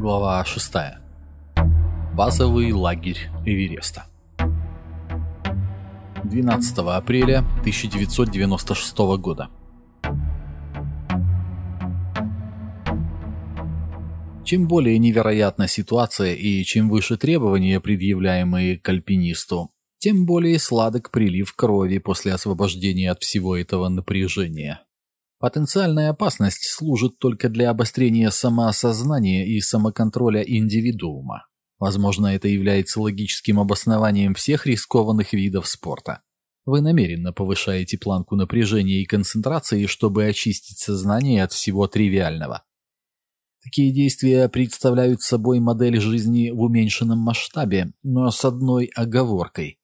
Глава 6. Базовый лагерь Эвереста. 12 апреля 1996 года. Чем более невероятна ситуация и чем выше требования, предъявляемые к альпинисту, тем более сладок прилив крови после освобождения от всего этого напряжения. Потенциальная опасность служит только для обострения самоосознания и самоконтроля индивидуума. Возможно, это является логическим обоснованием всех рискованных видов спорта. Вы намеренно повышаете планку напряжения и концентрации, чтобы очистить сознание от всего тривиального. Такие действия представляют собой модель жизни в уменьшенном масштабе, но с одной оговоркой.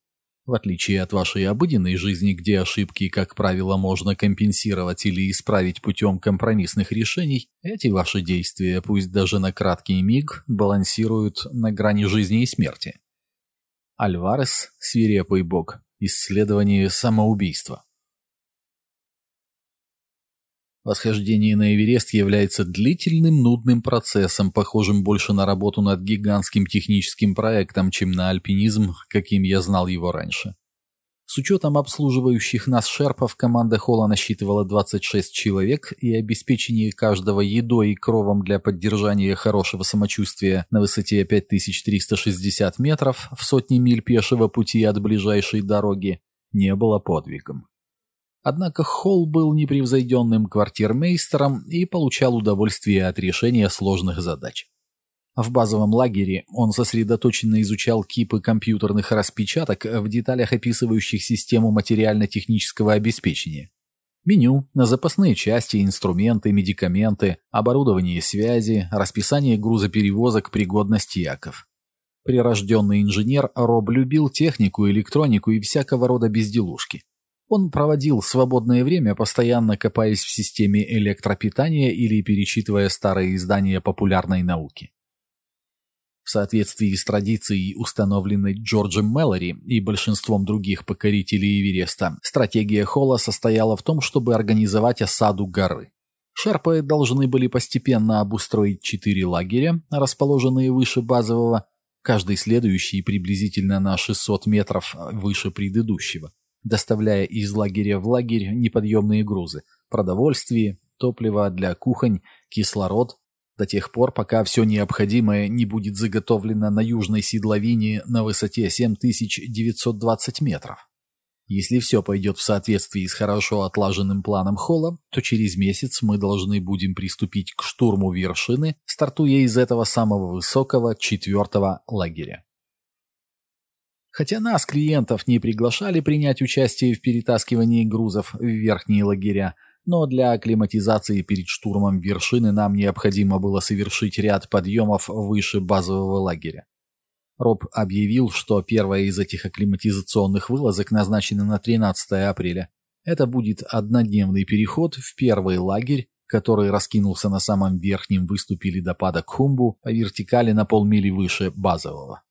В отличие от вашей обыденной жизни, где ошибки, как правило, можно компенсировать или исправить путем компромиссных решений, эти ваши действия, пусть даже на краткий миг, балансируют на грани жизни и смерти. Альварес, свирепый бог, исследование самоубийства. Восхождение на Эверест является длительным, нудным процессом, похожим больше на работу над гигантским техническим проектом, чем на альпинизм, каким я знал его раньше. С учетом обслуживающих нас шерпов, команда Холла насчитывала 26 человек, и обеспечение каждого едой и кровом для поддержания хорошего самочувствия на высоте 5360 метров в сотни миль пешего пути от ближайшей дороги не было подвигом. Однако Холл был непревзойденным квартирмейстером и получал удовольствие от решения сложных задач. В базовом лагере он сосредоточенно изучал кипы компьютерных распечаток в деталях описывающих систему материально-технического обеспечения. Меню, запасные части, инструменты, медикаменты, оборудование связи, расписание грузоперевозок, пригодность яков. Прирожденный инженер Роб любил технику, электронику и всякого рода безделушки. Он проводил свободное время, постоянно копаясь в системе электропитания или перечитывая старые издания популярной науки. В соответствии с традицией, установленной Джорджем Мэлори и большинством других покорителей Эвереста, стратегия Холла состояла в том, чтобы организовать осаду горы. Шерпы должны были постепенно обустроить четыре лагеря, расположенные выше базового, каждый следующий приблизительно на 600 метров выше предыдущего доставляя из лагеря в лагерь неподъемные грузы, продовольствие, топливо для кухонь, кислород, до тех пор, пока все необходимое не будет заготовлено на южной седловине на высоте 7920 метров. Если все пойдет в соответствии с хорошо отлаженным планом Холла, то через месяц мы должны будем приступить к штурму вершины, стартуя из этого самого высокого четвертого лагеря. Хотя нас, клиентов, не приглашали принять участие в перетаскивании грузов в верхние лагеря, но для акклиматизации перед штурмом вершины нам необходимо было совершить ряд подъемов выше базового лагеря. Роб объявил, что первая из этих акклиматизационных вылазок назначена на 13 апреля. Это будет однодневный переход в первый лагерь, который раскинулся на самом верхнем выступе ледопада Кхумбу по вертикали на полмили выше базового.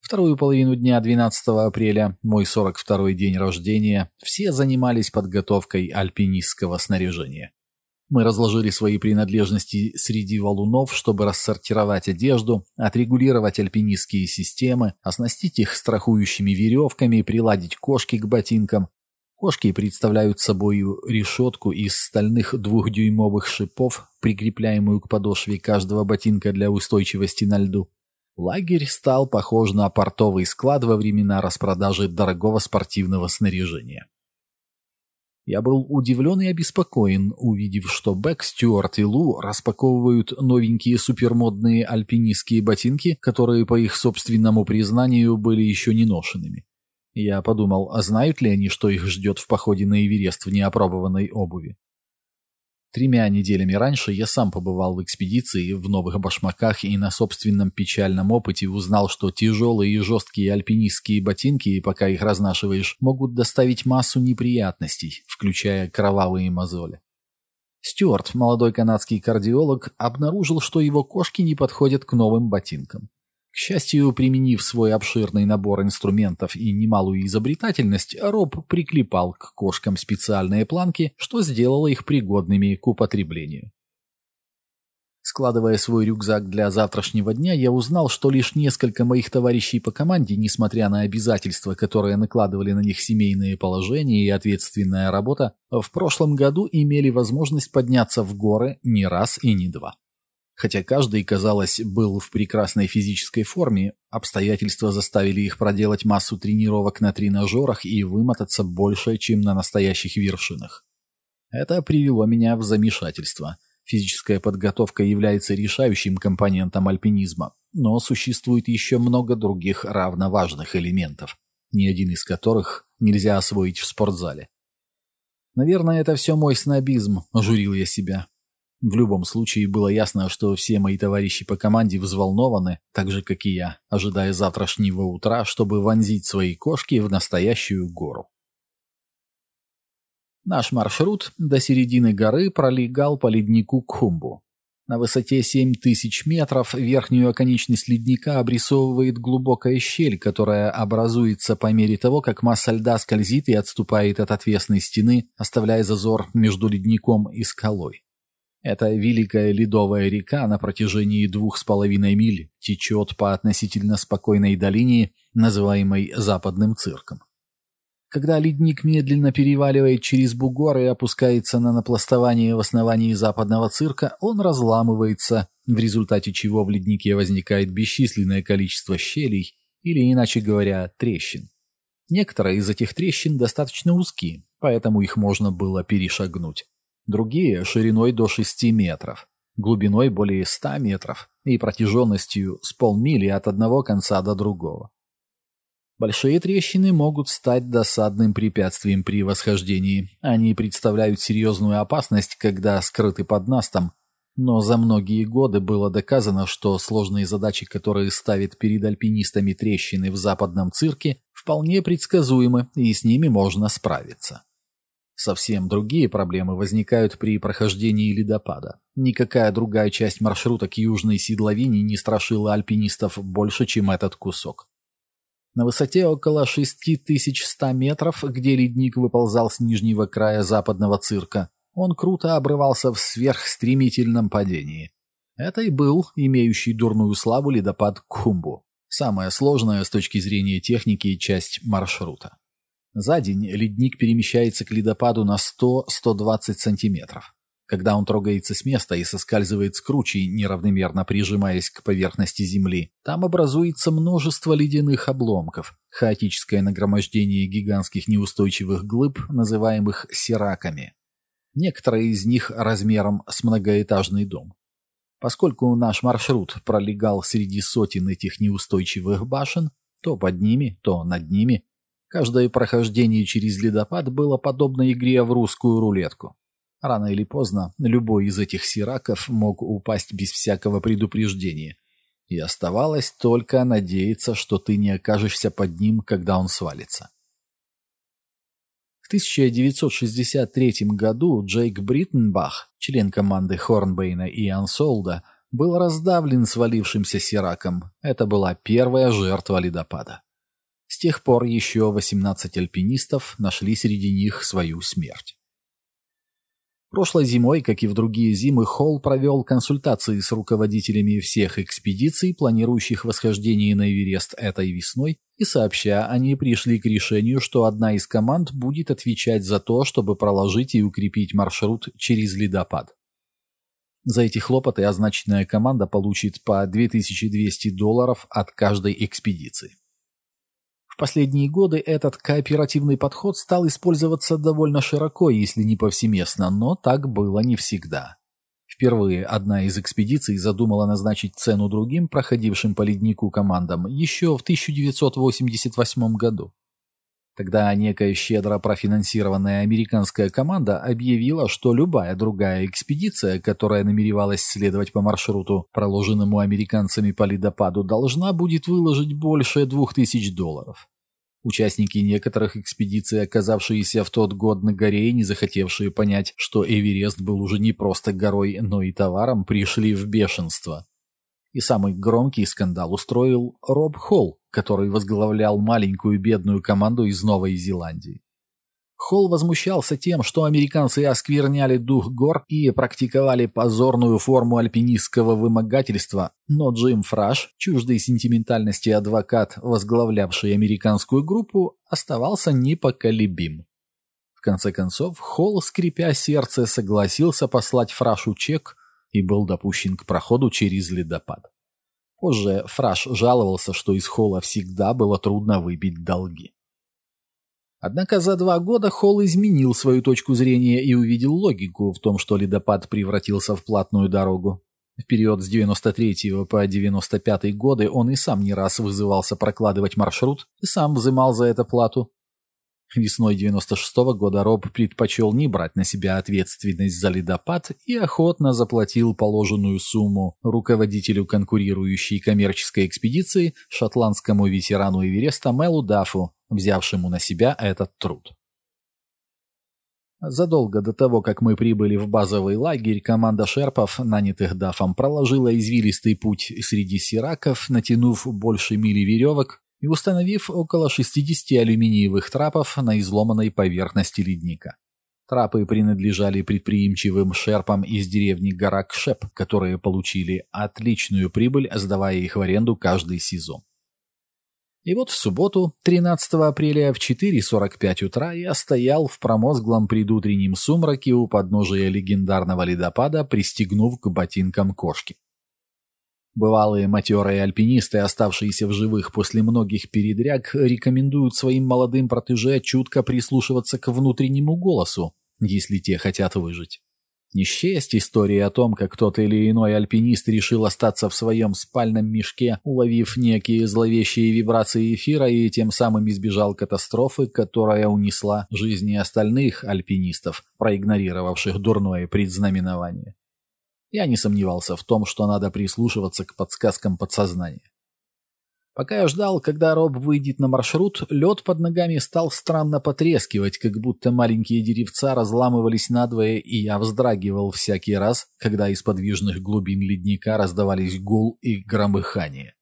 Вторую половину дня 12 апреля, мой 42-й день рождения, все занимались подготовкой альпинистского снаряжения. Мы разложили свои принадлежности среди валунов, чтобы рассортировать одежду, отрегулировать альпинистские системы, оснастить их страхующими веревками, приладить кошки к ботинкам. Кошки представляют собой решетку из стальных двухдюймовых шипов, прикрепляемую к подошве каждого ботинка для устойчивости на льду. Лагерь стал похож на портовый склад во времена распродажи дорогого спортивного снаряжения. Я был удивлен и обеспокоен, увидев, что Бэк, Стюарт и Лу распаковывают новенькие супермодные альпинистские ботинки, которые, по их собственному признанию, были еще не ношенными. Я подумал, а знают ли они, что их ждет в походе на Эверест в неопробованной обуви? Тремя неделями раньше я сам побывал в экспедиции в новых башмаках и на собственном печальном опыте узнал, что тяжелые и жесткие альпинистские ботинки, пока их разнашиваешь, могут доставить массу неприятностей, включая кровавые мозоли. Стюарт, молодой канадский кардиолог, обнаружил, что его кошки не подходят к новым ботинкам. К счастью, применив свой обширный набор инструментов и немалую изобретательность, Роб приклепал к кошкам специальные планки, что сделало их пригодными к употреблению. Складывая свой рюкзак для завтрашнего дня, я узнал, что лишь несколько моих товарищей по команде, несмотря на обязательства, которые накладывали на них семейные положения и ответственная работа, в прошлом году имели возможность подняться в горы не раз и не два. Хотя каждый, казалось, был в прекрасной физической форме, обстоятельства заставили их проделать массу тренировок на тренажерах и вымотаться больше, чем на настоящих вершинах. Это привело меня в замешательство – Физическая подготовка является решающим компонентом альпинизма, но существует еще много других равноважных элементов, ни один из которых нельзя освоить в спортзале. Наверное, это все мой снобизм, журил я себя. В любом случае было ясно, что все мои товарищи по команде взволнованы, так же, как и я, ожидая завтрашнего утра, чтобы вонзить свои кошки в настоящую гору. Наш маршрут до середины горы пролегал по леднику Кхумбу. На высоте 7000 метров верхнюю оконечность ледника обрисовывает глубокая щель, которая образуется по мере того, как масса льда скользит и отступает от отвесной стены, оставляя зазор между ледником и скалой. Эта великая ледовая река на протяжении двух с половиной миль течет по относительно спокойной долине, называемой Западным цирком. Когда ледник медленно переваливает через бугор и опускается на напластование в основании западного цирка, он разламывается, в результате чего в леднике возникает бесчисленное количество щелей, или, иначе говоря, трещин. Некоторые из этих трещин достаточно узкие, поэтому их можно было перешагнуть. Другие – шириной до 6 метров, глубиной более 100 метров и протяженностью с полмили от одного конца до другого. Большие трещины могут стать досадным препятствием при восхождении. Они представляют серьезную опасность, когда скрыты под настом. Но за многие годы было доказано, что сложные задачи, которые ставят перед альпинистами трещины в западном цирке, вполне предсказуемы, и с ними можно справиться. Совсем другие проблемы возникают при прохождении ледопада. Никакая другая часть маршрута к южной седловине не страшила альпинистов больше, чем этот кусок. На высоте около 6100 метров, где ледник выползал с нижнего края западного цирка, он круто обрывался в сверхстремительном падении. Это и был имеющий дурную славу ледопад Кхумбу. Самая сложная с точки зрения техники часть маршрута. За день ледник перемещается к ледопаду на 100-120 сантиметров. Когда он трогается с места и соскальзывает с кручей, неравномерно прижимаясь к поверхности земли, там образуется множество ледяных обломков, хаотическое нагромождение гигантских неустойчивых глыб, называемых сираками. Некоторые из них размером с многоэтажный дом. Поскольку наш маршрут пролегал среди сотен этих неустойчивых башен, то под ними, то над ними, каждое прохождение через ледопад было подобно игре в русскую рулетку. Рано или поздно любой из этих сираков мог упасть без всякого предупреждения. И оставалось только надеяться, что ты не окажешься под ним, когда он свалится. В 1963 году Джейк Бриттенбах, член команды Хорнбейна и Ансолда, был раздавлен свалившимся сираком. Это была первая жертва ледопада. С тех пор еще 18 альпинистов нашли среди них свою смерть. Прошлой зимой, как и в другие зимы, Холл провел консультации с руководителями всех экспедиций, планирующих восхождение на Эверест этой весной, и сообща, они пришли к решению, что одна из команд будет отвечать за то, чтобы проложить и укрепить маршрут через ледопад. За эти хлопоты означенная команда получит по 2200 долларов от каждой экспедиции последние годы этот кооперативный подход стал использоваться довольно широко, если не повсеместно, но так было не всегда. Впервые одна из экспедиций задумала назначить цену другим, проходившим по леднику командам, еще в 1988 году. Тогда некая щедро профинансированная американская команда объявила, что любая другая экспедиция, которая намеревалась следовать по маршруту, проложенному американцами по ледопаду, должна будет выложить больше двух тысяч долларов. Участники некоторых экспедиций, оказавшиеся в тот год на горе и не захотевшие понять, что Эверест был уже не просто горой, но и товаром, пришли в бешенство. И самый громкий скандал устроил Роб Холл, который возглавлял маленькую бедную команду из Новой Зеландии. Холл возмущался тем, что американцы оскверняли дух гор и практиковали позорную форму альпинистского вымогательства, но Джим Фраш, чуждый сентиментальности адвокат, возглавлявший американскую группу, оставался непоколебим. В конце концов, Холл, скрипя сердце, согласился послать Фрашу чек и был допущен к проходу через ледопад. Позже Фраш жаловался, что из Холла всегда было трудно выбить долги. Однако за два года Холл изменил свою точку зрения и увидел логику в том, что ледопад превратился в платную дорогу. В период с 93 по 95 годы он и сам не раз вызывался прокладывать маршрут и сам взымал за это плату. Весной 96 -го года Роб предпочел не брать на себя ответственность за ледопад и охотно заплатил положенную сумму руководителю конкурирующей коммерческой экспедиции шотландскому ветерану Эвереста Мелу Дафу, взявшему на себя этот труд. Задолго до того, как мы прибыли в базовый лагерь, команда шерпов, нанятых Дафом, проложила извилистый путь среди сираков, натянув больше мили веревок и установив около 60 алюминиевых трапов на изломанной поверхности ледника. Трапы принадлежали предприимчивым шерпам из деревни Гаракшеп, которые получили отличную прибыль, сдавая их в аренду каждый сезон. И вот в субботу, 13 апреля в 4.45 утра я стоял в промозглом предутреннем сумраке у подножия легендарного ледопада, пристегнув к ботинкам кошки. Бывалые матерые альпинисты, оставшиеся в живых после многих передряг, рекомендуют своим молодым протеже чутко прислушиваться к внутреннему голосу, если те хотят выжить. Не счесть истории о том, как тот или иной альпинист решил остаться в своем спальном мешке, уловив некие зловещие вибрации эфира и тем самым избежал катастрофы, которая унесла жизни остальных альпинистов, проигнорировавших дурное предзнаменование. Я не сомневался в том, что надо прислушиваться к подсказкам подсознания. Пока я ждал, когда Роб выйдет на маршрут, лед под ногами стал странно потрескивать, как будто маленькие деревца разламывались надвое, и я вздрагивал всякий раз, когда из подвижных глубин ледника раздавались гул и громыхание.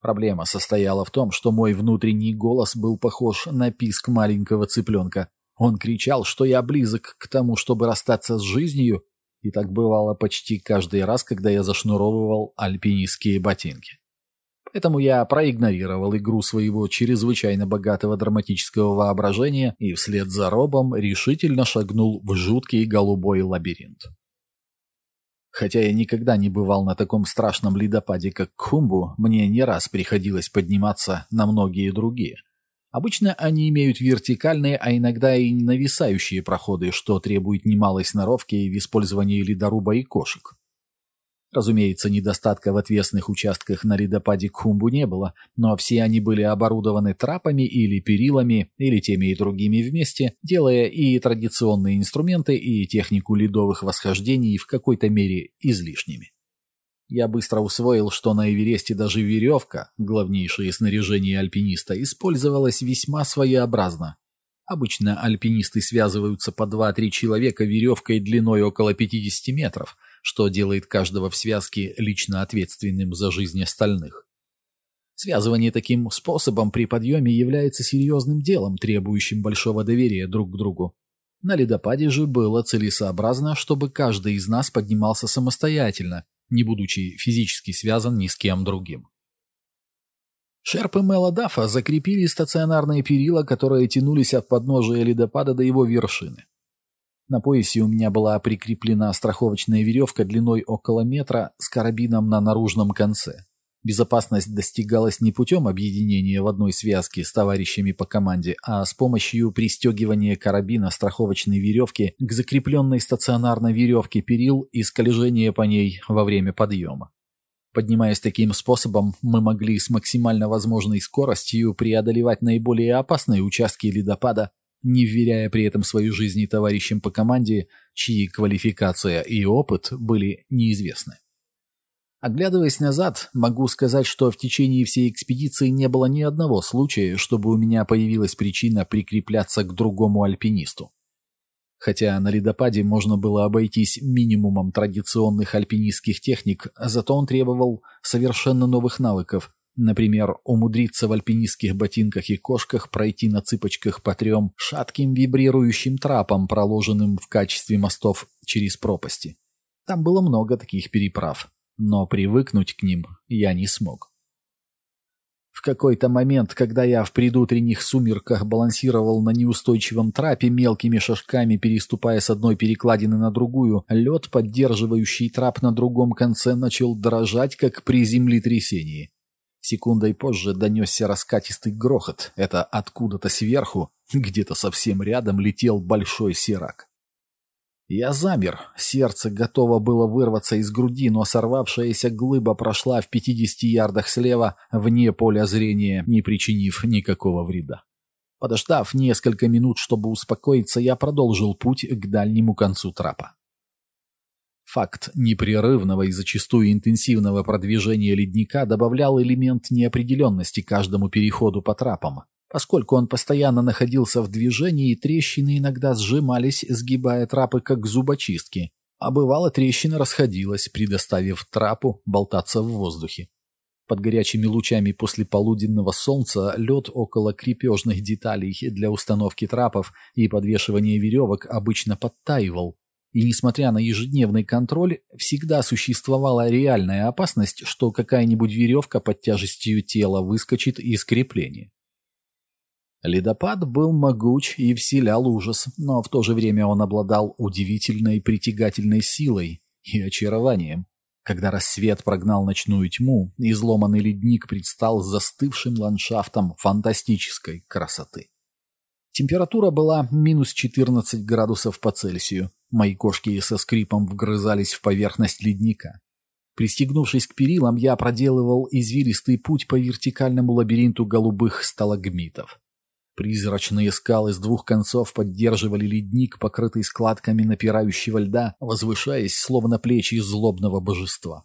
Проблема состояла в том, что мой внутренний голос был похож на писк маленького цыпленка. Он кричал, что я близок к тому, чтобы расстаться с жизнью, и так бывало почти каждый раз, когда я зашнуровывал альпинистские ботинки. Поэтому я проигнорировал игру своего чрезвычайно богатого драматического воображения и вслед за Робом решительно шагнул в жуткий голубой лабиринт. Хотя я никогда не бывал на таком страшном ледопаде, как Кумбу, мне не раз приходилось подниматься на многие другие. Обычно они имеют вертикальные, а иногда и нависающие проходы, что требует немалой сноровки в использовании ледоруба и кошек. Разумеется, недостатка в отвесных участках на ледопаде Кхумбу не было, но все они были оборудованы трапами или перилами, или теми и другими вместе, делая и традиционные инструменты, и технику ледовых восхождений в какой-то мере излишними. Я быстро усвоил, что на Эвересте даже веревка, главнейшее снаряжение альпиниста, использовалась весьма своеобразно. Обычно альпинисты связываются по 2-3 человека веревкой длиной около 50 метров, что делает каждого в связке лично ответственным за жизнь остальных. Связывание таким способом при подъеме является серьезным делом, требующим большого доверия друг к другу. На ледопаде же было целесообразно, чтобы каждый из нас поднимался самостоятельно, не будучи физически связан ни с кем другим. Шерпы Мэла Даффа закрепили стационарные перила, которые тянулись от подножия ледопада до его вершины. На поясе у меня была прикреплена страховочная веревка длиной около метра с карабином на наружном конце. Безопасность достигалась не путем объединения в одной связке с товарищами по команде, а с помощью пристегивания карабина страховочной веревки к закрепленной стационарной веревке перил и скольжения по ней во время подъема. Поднимаясь таким способом, мы могли с максимально возможной скоростью преодолевать наиболее опасные участки ледопада, не вверяя при этом свою жизнь товарищам по команде, чьи квалификация и опыт были неизвестны. Оглядываясь назад, могу сказать, что в течение всей экспедиции не было ни одного случая, чтобы у меня появилась причина прикрепляться к другому альпинисту. Хотя на ледопаде можно было обойтись минимумом традиционных альпинистских техник, зато он требовал совершенно новых навыков, Например, умудриться в альпинистских ботинках и кошках пройти на цыпочках по трем шатким вибрирующим трапам, проложенным в качестве мостов через пропасти. Там было много таких переправ, но привыкнуть к ним я не смог. В какой-то момент, когда я в предутренних сумерках балансировал на неустойчивом трапе, мелкими шажками переступая с одной перекладины на другую, лед, поддерживающий трап на другом конце, начал дрожать, как при землетрясении. Секундой позже донесся раскатистый грохот. Это откуда-то сверху, где-то совсем рядом, летел большой сирак. Я замер. Сердце готово было вырваться из груди, но сорвавшаяся глыба прошла в 50 ярдах слева, вне поля зрения, не причинив никакого вреда. Подождав несколько минут, чтобы успокоиться, я продолжил путь к дальнему концу трапа. Факт непрерывного и зачастую интенсивного продвижения ледника добавлял элемент неопределенности каждому переходу по трапам. Поскольку он постоянно находился в движении, трещины иногда сжимались, сгибая трапы как зубочистки, а бывало трещина расходилась, предоставив трапу болтаться в воздухе. Под горячими лучами после полуденного солнца лед около крепежных деталей для установки трапов и подвешивания веревок обычно подтаивал. И несмотря на ежедневный контроль, всегда существовала реальная опасность, что какая-нибудь веревка под тяжестью тела выскочит из крепления. Ледопад был могуч и вселял ужас, но в то же время он обладал удивительной притягательной силой и очарованием. Когда рассвет прогнал ночную тьму, изломанный ледник предстал застывшим ландшафтом фантастической красоты. Температура была минус 14 градусов по Цельсию. Мои кошки со скрипом вгрызались в поверхность ледника. Пристегнувшись к перилам, я проделывал извилистый путь по вертикальному лабиринту голубых сталагмитов. Призрачные скалы с двух концов поддерживали ледник, покрытый складками напирающего льда, возвышаясь, словно плечи злобного божества.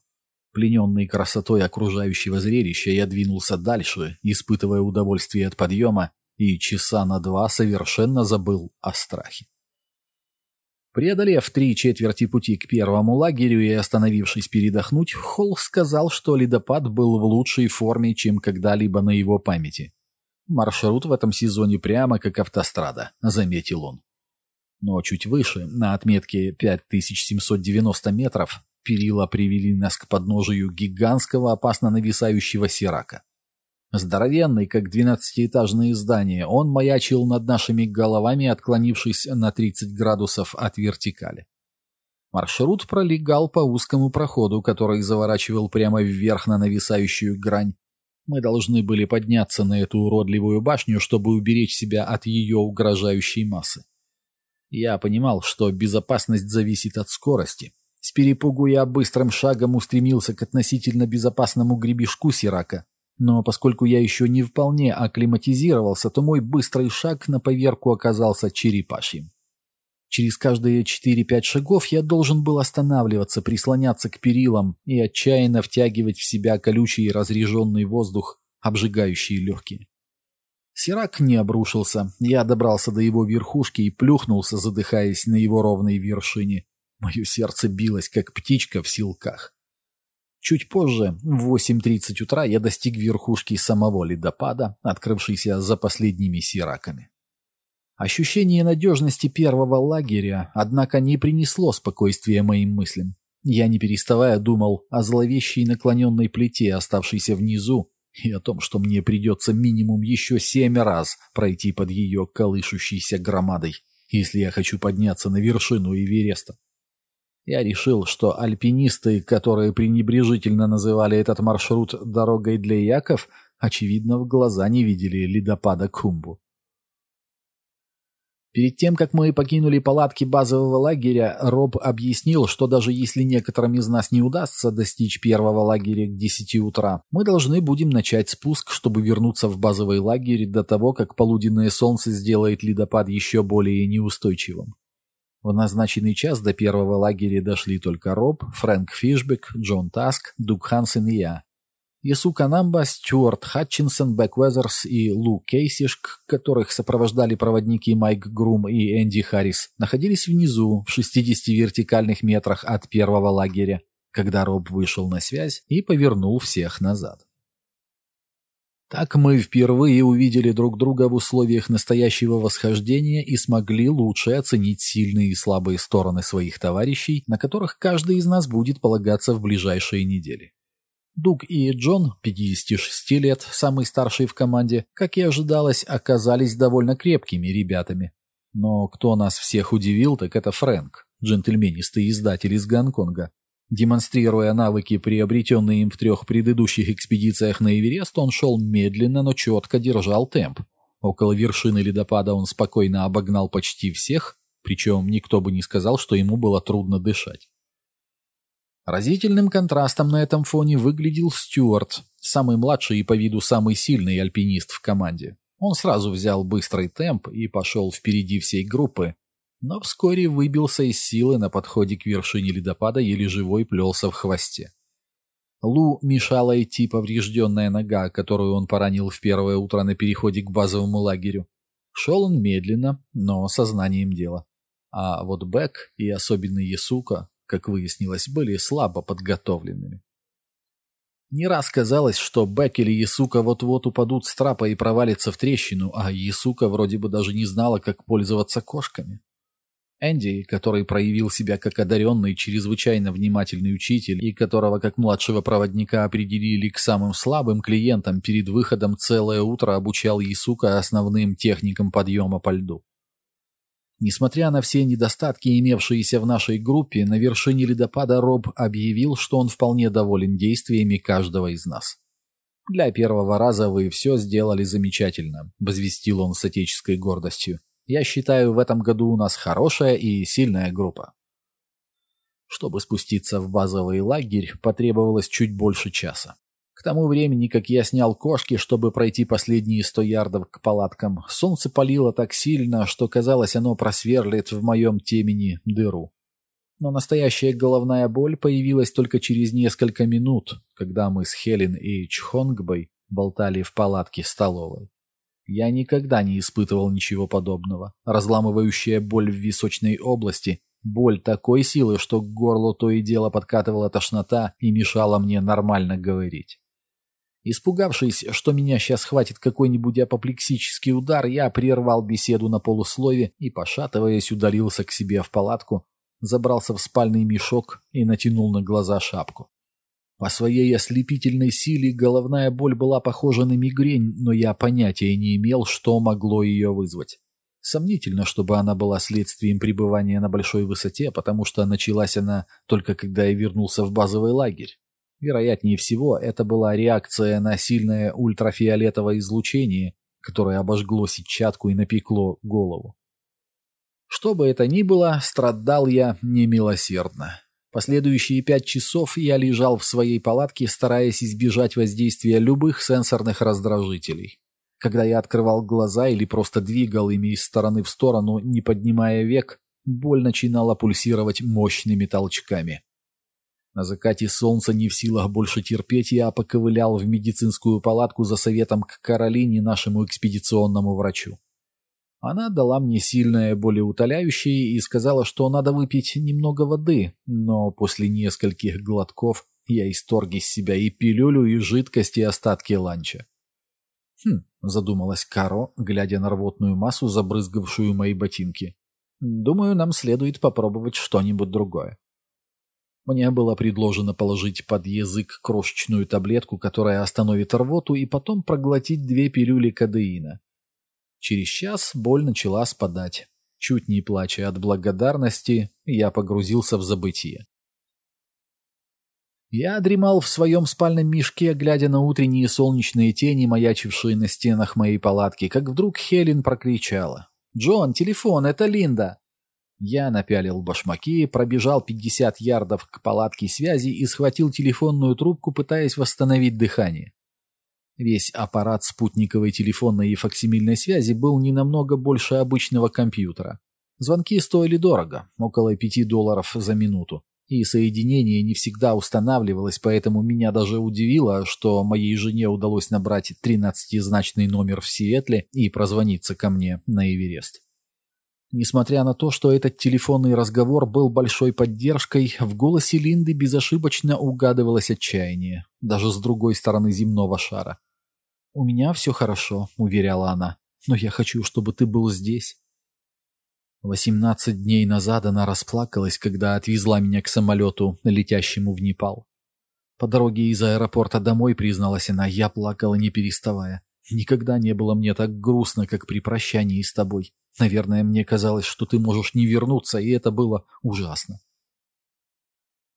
Плененный красотой окружающего зрелища, я двинулся дальше, испытывая удовольствие от подъема, и часа на два совершенно забыл о страхе. Преодолев три четверти пути к первому лагерю и остановившись передохнуть, Холл сказал, что ледопад был в лучшей форме, чем когда-либо на его памяти. Маршрут в этом сезоне прямо как автострада, заметил он. Но чуть выше, на отметке 5790 метров, перила привели нас к подножию гигантского опасно нависающего сирака. Здоровенный, как двенадцатиэтажные здания, он маячил над нашими головами, отклонившись на 30 градусов от вертикали. Маршрут пролегал по узкому проходу, который заворачивал прямо вверх на нависающую грань, мы должны были подняться на эту уродливую башню, чтобы уберечь себя от ее угрожающей массы. Я понимал, что безопасность зависит от скорости. С перепугу я быстрым шагом устремился к относительно безопасному гребешку Сирака, но поскольку я еще не вполне акклиматизировался, то мой быстрый шаг на поверку оказался черепашьим. Через каждые 4-5 шагов я должен был останавливаться, прислоняться к перилам и отчаянно втягивать в себя колючий разреженный воздух, обжигающий легкие. Сирак не обрушился. Я добрался до его верхушки и плюхнулся, задыхаясь на его ровной вершине. Мое сердце билось, как птичка в силках. Чуть позже, в 8.30 утра, я достиг верхушки самого ледопада, открывшейся за последними сираками. Ощущение надежности первого лагеря, однако, не принесло спокойствия моим мыслям. Я, не переставая, думал о зловещей наклоненной плите, оставшейся внизу, и о том, что мне придется минимум еще семь раз пройти под ее колышущейся громадой, если я хочу подняться на вершину Эвереста. Я решил, что альпинисты, которые пренебрежительно называли этот маршрут «дорогой для яков», очевидно, в глаза не видели ледопада Кумбу. Перед тем, как мы покинули палатки базового лагеря, Роб объяснил, что даже если некоторым из нас не удастся достичь первого лагеря к 10 утра, мы должны будем начать спуск, чтобы вернуться в базовый лагерь до того, как полуденное солнце сделает ледопад еще более неустойчивым. В назначенный час до первого лагеря дошли только Роб, Фрэнк Фишбек, Джон Таск, Дуг Хансен и я. Ясу Канамба, Стюарт Хатчинсон, Бэк Уэзерс и Лу Кейсиш, которых сопровождали проводники Майк Грум и Энди Харрис, находились внизу, в 60 вертикальных метрах от первого лагеря, когда Роб вышел на связь и повернул всех назад. Так мы впервые увидели друг друга в условиях настоящего восхождения и смогли лучше оценить сильные и слабые стороны своих товарищей, на которых каждый из нас будет полагаться в ближайшие недели. Дуг и Джон, 56 лет, самый старший в команде, как и ожидалось, оказались довольно крепкими ребятами. Но кто нас всех удивил, так это Фрэнк, джентльменистый издатель из Гонконга. Демонстрируя навыки, приобретенные им в трех предыдущих экспедициях на Эверест, он шел медленно, но четко держал темп. Около вершины ледопада он спокойно обогнал почти всех, причем никто бы не сказал, что ему было трудно дышать. Разительным контрастом на этом фоне выглядел Стюарт, самый младший и по виду самый сильный альпинист в команде. Он сразу взял быстрый темп и пошел впереди всей группы, но вскоре выбился из силы на подходе к вершине ледопада, еле живой плелся в хвосте. Лу мешала идти поврежденная нога, которую он поранил в первое утро на переходе к базовому лагерю. Шел он медленно, но сознанием дела. А вот Бек и особенно Ясука, как выяснилось, были слабо подготовленными. Не раз казалось, что Бек или Ясука вот-вот упадут с трапа и провалятся в трещину, а Ясука вроде бы даже не знала, как пользоваться кошками. Энди, который проявил себя как одаренный, чрезвычайно внимательный учитель и которого как младшего проводника определили к самым слабым клиентам, перед выходом целое утро обучал Ясука основным техникам подъема по льду. Несмотря на все недостатки, имевшиеся в нашей группе, на вершине ледопада Роб объявил, что он вполне доволен действиями каждого из нас. «Для первого раза вы все сделали замечательно», — возвестил он с отеческой гордостью. Я считаю, в этом году у нас хорошая и сильная группа. Чтобы спуститься в базовый лагерь, потребовалось чуть больше часа. К тому времени, как я снял кошки, чтобы пройти последние сто ярдов к палаткам, солнце палило так сильно, что казалось, оно просверлит в моем темени дыру. Но настоящая головная боль появилась только через несколько минут, когда мы с Хелен и Чхонгбой болтали в палатке столовой. Я никогда не испытывал ничего подобного. Разламывающая боль в височной области, боль такой силы, что к горлу то и дело подкатывала тошнота и мешала мне нормально говорить. Испугавшись, что меня сейчас хватит какой-нибудь апоплексический удар, я прервал беседу на полуслове и, пошатываясь, удалился к себе в палатку, забрался в спальный мешок и натянул на глаза шапку. По своей ослепительной силе головная боль была похожа на мигрень, но я понятия не имел, что могло ее вызвать. Сомнительно, чтобы она была следствием пребывания на большой высоте, потому что началась она только когда я вернулся в базовый лагерь. Вероятнее всего, это была реакция на сильное ультрафиолетовое излучение, которое обожгло сетчатку и напекло голову. Что бы это ни было, страдал я немилосердно. Последующие пять часов я лежал в своей палатке, стараясь избежать воздействия любых сенсорных раздражителей. Когда я открывал глаза или просто двигал ими из стороны в сторону, не поднимая век, боль начинала пульсировать мощными толчками. На закате солнца не в силах больше терпеть, я поковылял в медицинскую палатку за советом к Каролине, нашему экспедиционному врачу. Она дала мне сильное болеутоляющее и сказала, что надо выпить немного воды, но после нескольких глотков я исторг из себя и пилюлю, и жидкость, и остатки ланча. «Хм», — задумалась Каро, глядя на рвотную массу, забрызгавшую мои ботинки. «Думаю, нам следует попробовать что-нибудь другое». Мне было предложено положить под язык крошечную таблетку, которая остановит рвоту, и потом проглотить две пилюли кадеина. Через час боль начала спадать. Чуть не плача от благодарности, я погрузился в забытие. Я дремал в своем спальном мешке, глядя на утренние солнечные тени, маячившие на стенах моей палатки, как вдруг Хелен прокричала. «Джон, телефон, это Линда!» Я напялил башмаки, пробежал 50 ярдов к палатке связи и схватил телефонную трубку, пытаясь восстановить дыхание. Весь аппарат спутниковой телефонной и факсимильной связи был не намного больше обычного компьютера. Звонки стоили дорого, около 5 долларов за минуту, и соединение не всегда устанавливалось, поэтому меня даже удивило, что моей жене удалось набрать 13-значный номер в Сиэтле и прозвониться ко мне на Эверест. Несмотря на то, что этот телефонный разговор был большой поддержкой, в голосе Линды безошибочно угадывалось отчаяние, даже с другой стороны земного шара. «У меня все хорошо», — уверяла она, — «но я хочу, чтобы ты был здесь». Восемнадцать дней назад она расплакалась, когда отвезла меня к самолету, летящему в Непал. По дороге из аэропорта домой, призналась она, я плакала не переставая. Никогда не было мне так грустно, как при прощании с тобой. Наверное, мне казалось, что ты можешь не вернуться, и это было ужасно.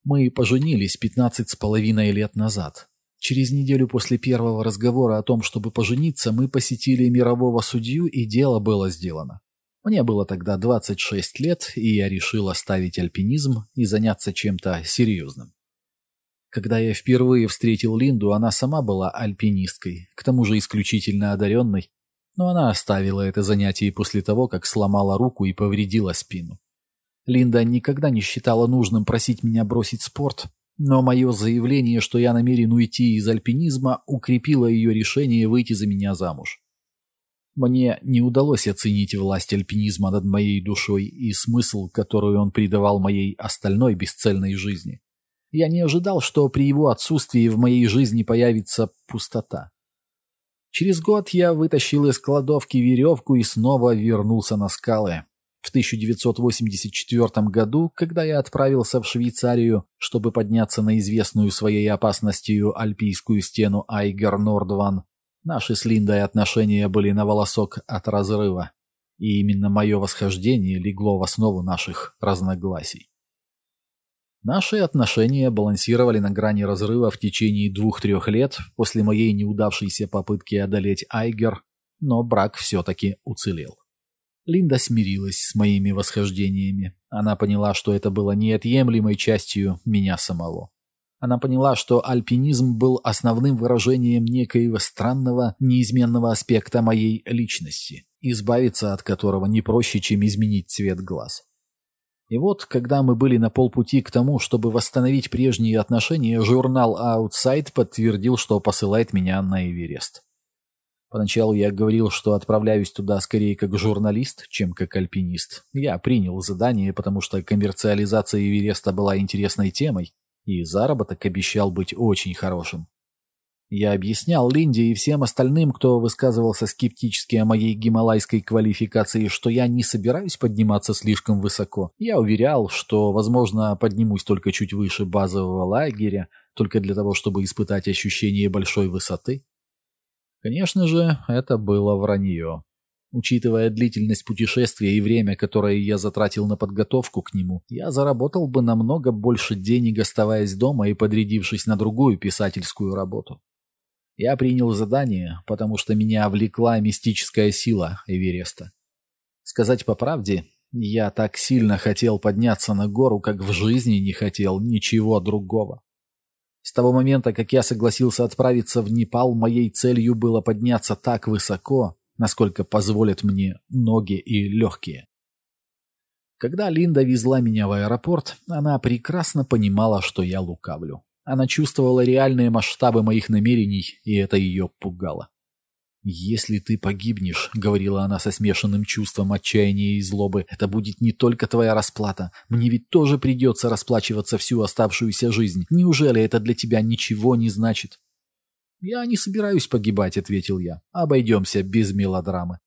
Мы поженились пятнадцать с половиной лет назад. Через неделю после первого разговора о том, чтобы пожениться, мы посетили мирового судью, и дело было сделано. Мне было тогда 26 лет, и я решил оставить альпинизм и заняться чем-то серьезным. Когда я впервые встретил Линду, она сама была альпинисткой, к тому же исключительно одаренной, но она оставила это занятие после того, как сломала руку и повредила спину. Линда никогда не считала нужным просить меня бросить спорт, но мое заявление, что я намерен уйти из альпинизма, укрепило ее решение выйти за меня замуж. Мне не удалось оценить власть альпинизма над моей душой и смысл, который он придавал моей остальной бесцельной жизни. Я не ожидал, что при его отсутствии в моей жизни появится пустота. Через год я вытащил из кладовки веревку и снова вернулся на скалы. В 1984 году, когда я отправился в Швейцарию, чтобы подняться на известную своей опасностью альпийскую стену Айгер Нордван, наши с Линдой отношения были на волосок от разрыва. И именно мое восхождение легло в основу наших разногласий. Наши отношения балансировали на грани разрыва в течение двух-трех лет после моей неудавшейся попытки одолеть Айгер, но брак все-таки уцелел. Линда смирилась с моими восхождениями. Она поняла, что это было неотъемлемой частью меня самого. Она поняла, что альпинизм был основным выражением некоего странного, неизменного аспекта моей личности, избавиться от которого не проще, чем изменить цвет глаз. И вот, когда мы были на полпути к тому, чтобы восстановить прежние отношения, журнал Outside подтвердил, что посылает меня на Эверест. Поначалу я говорил, что отправляюсь туда скорее как журналист, чем как альпинист. Я принял задание, потому что коммерциализация Эвереста была интересной темой, и заработок обещал быть очень хорошим. Я объяснял Линде и всем остальным, кто высказывался скептически о моей гималайской квалификации, что я не собираюсь подниматься слишком высоко. Я уверял, что, возможно, поднимусь только чуть выше базового лагеря, только для того, чтобы испытать ощущение большой высоты. Конечно же, это было вранье. Учитывая длительность путешествия и время, которое я затратил на подготовку к нему, я заработал бы намного больше денег, оставаясь дома и подрядившись на другую писательскую работу. Я принял задание, потому что меня влекла мистическая сила Эвереста. Сказать по правде, я так сильно хотел подняться на гору, как в жизни не хотел ничего другого. С того момента, как я согласился отправиться в Непал, моей целью было подняться так высоко, насколько позволят мне ноги и легкие. Когда Линда везла меня в аэропорт, она прекрасно понимала, что я лукавлю. Она чувствовала реальные масштабы моих намерений, и это ее пугало. «Если ты погибнешь», — говорила она со смешанным чувством отчаяния и злобы, — «это будет не только твоя расплата. Мне ведь тоже придется расплачиваться всю оставшуюся жизнь. Неужели это для тебя ничего не значит?» «Я не собираюсь погибать», — ответил я. «Обойдемся без мелодрамы».